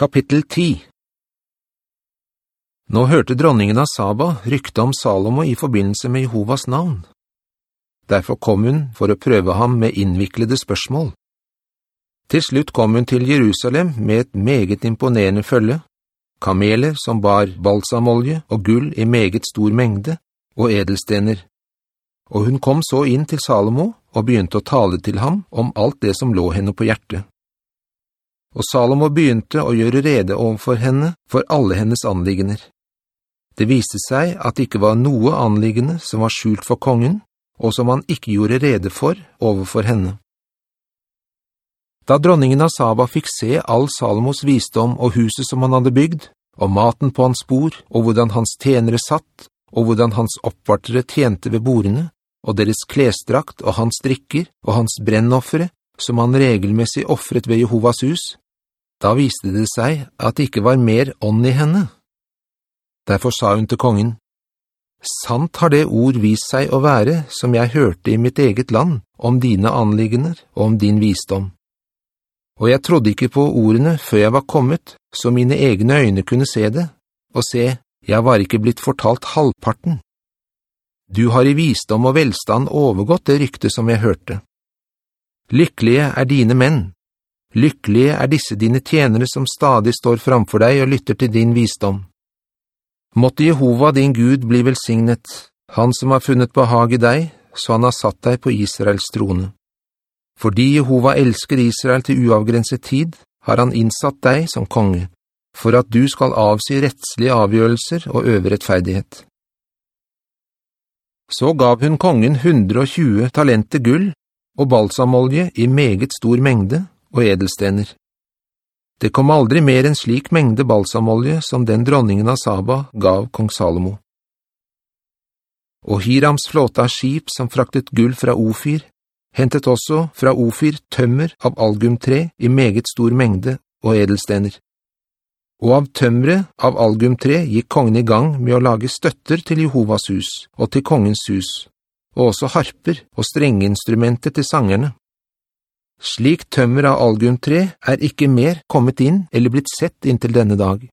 Kapittel 10 Nå hørte dronningen av Saba rykte om Salomo i forbindelse med Jehovas navn. Derfor kom hun for å prøve ham med innviklede spørsmål. Til slutt kom hun til Jerusalem med et meget imponerende følge, kameler som bar balsamolje og gull i meget stor mengde, og edelstener. Og hun kom så inn til Salomo og begynte å tale til ham om alt det som lå henne på hjertet. Og Salomo begynte å gjøre rede overfor henne for alle hennes anliggender. Det viste seg at det ikke var noe anliggende som var skjult for kongen, og som han ikke gjorde rede for overfor henne. Da dronningen av Saba fikk se all Salomos visdom og huset som han hadde bygd, og maten på hans bord, og hvordan hans tjenere satt, og hvordan hans oppvartere tjente ved bordene, og deres klesdrakt og hans drikker og hans brennoffere, som han regelmessig offret ved Jehovas hus, da viste det seg at det ikke var mer ånd i henne. Derfor sa hun til kongen, «Sant har det ord vist seg å være som jeg hørte i mitt eget land om dine anliggender og om din visdom. Og jeg trodde ikke på ordene før jeg var kommet, så mine egne øyne kunne se det, og se, jeg var ikke blitt fortalt halvparten. Du har i visdom og velstand overgått det rykte som jeg hørte. Lykkelige er dine menn, Lykkelige er disse dine tjenere som stadig står framfor deg og lytter til din visdom. Måtte Jehova din Gud bli velsignet, han som har funnet behag i deg, så han har satt deg på Israels trone. Fordi Jehova elsker Israel til uavgrenset tid, har han innsatt deg som konge, for at du skal avsi rettslige avgjørelser og øve rettferdighet. Så gav hun kongen 120 talenter gull og balsamolje i meget stor mengde, og edelstener. Det kom aldri mer en slik mengde balsamolje som den dronningen av Saba gav kong Salomo. Og Hirams flåte av skip som fraktet gull fra Ofir, hentet også fra Ofir tømmer av algumtre i meget stor mengde og edelstener. Og av tømre av algumtre gikk kongen i gang med å lage støtter til Jehovas hus og til kongens hus, og også harper og strengeinstrumenter til sangerne. Slik tømmer av algumtre er ikke mer kommet inn eller blitt sett inntil denne dag.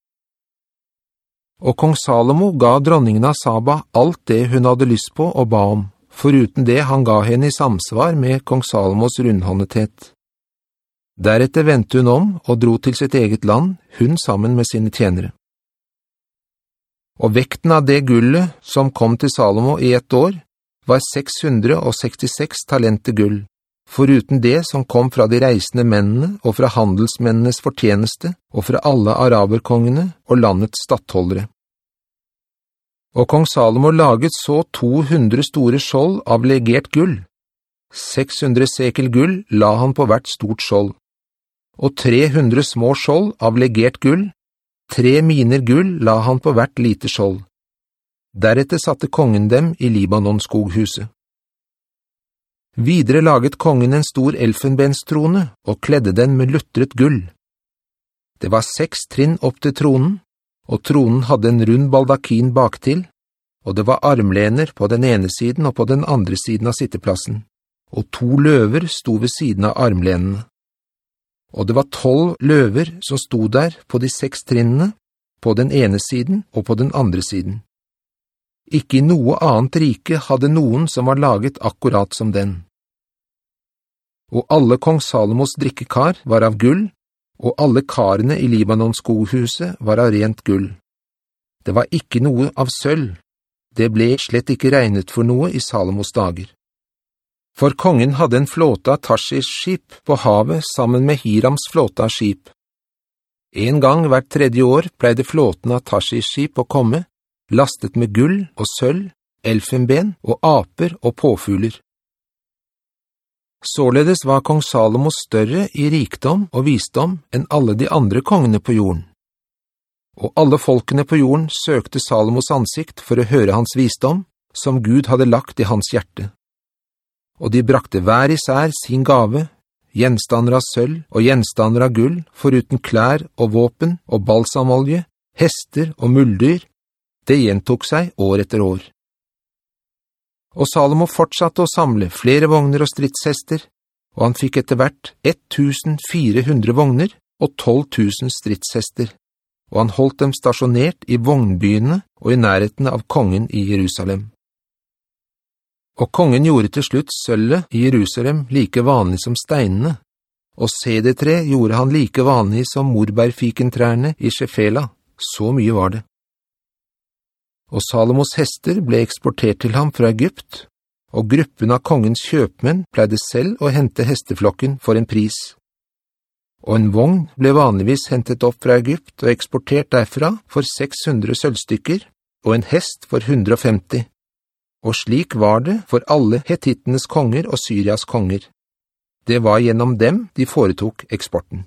Og kong Salomo ga dronningen av Saba alt det hun hadde lyst på og ba om, foruten det han ga henne i samsvar med kong Salomos rundhåndethet. Deretter ventet hun om og dro til sitt eget land, hun sammen med sine tjenere. Og vekten av det gullet som kom til Salomo i ett år, var 666 talenter gull foruten det som kom fra de reisende mennene og fra handelsmennenes fortjeneste og fra alle araberkongene og landets stattholdere. Og kong Salomo laget så 200 store skjold av legert gull. 600 sekel gull la han på hvert stort skjold. Og 300 små skjold av legert gull, tre miner gull la han på hvert lite skjold. Deretter satte kongen dem i Libanon-skoghuset. Videre laget kongen en stor elfenbenstrone og kledde den med luttret gull. Det var seks trinn opp til tronen, og tronen hadde en rund baldakin baktil, og det var armlener på den ene siden og på den andre siden av sitteplassen, og to løver sto ved siden av armlenene. Og det var tolv løver som sto der på de seks trinnene, på den ene siden og på den andre siden. Ikke i noe annet rike hadde noen som var laget akkurat som den og alle kong Salomos drikkekar var av gull, og alle karene i Libanons skoghuset var av rent gull. Det var ikke noe av sølv. Det ble slett ikke regnet for noe i Salomos dager. For kongen hadde en flåte av Tarsis skip på havet sammen med Hirams flåte av skip. En gang hvert tredje år pleide flåten av Tarsis skip å komme, lastet med gull og sølv, elfenben og aper og påfuler. Således var kong Salomo større i rikdom og visdom enn alle de andre kongene på jorden. Og alle folkene på jorden søkte Salomos ansikt for å høre hans visdom, som Gud hadde lagt i hans hjerte. Og de brakte hver især sin gave, gjenstander av sølv og gjenstander av gull, foruten klær og våpen og balsamolje, hester og muldyr. Det gjentok seg år etter år. Og Salomo fortsatte å samle flere vogner og stridshester, og han fikk etter hvert 1400 vogner, og 12 000 stridshester, og han holdt dem stasjonert i vognbyene og i nærheten av kongen i Jerusalem. Og kongen gjorde til slutt sølvet i Jerusalem like vanlig som steinene, og CD3 gjorde han like vanlig som morbærfikentrærne i Shefela, så mye var det. Og Salomos hester ble eksportert til ham fra Egypt, og gruppen av kongens kjøpmenn pleide selv å hente hesteflokken for en pris. Og en vogn ble vanligvis hentet opp fra Egypt og eksportert derfra for 600 sølvstykker, og en hest for 150 og slik var det for alle hetittenes konger og Syrias konger. Det var gjennom dem de foretok eksporten.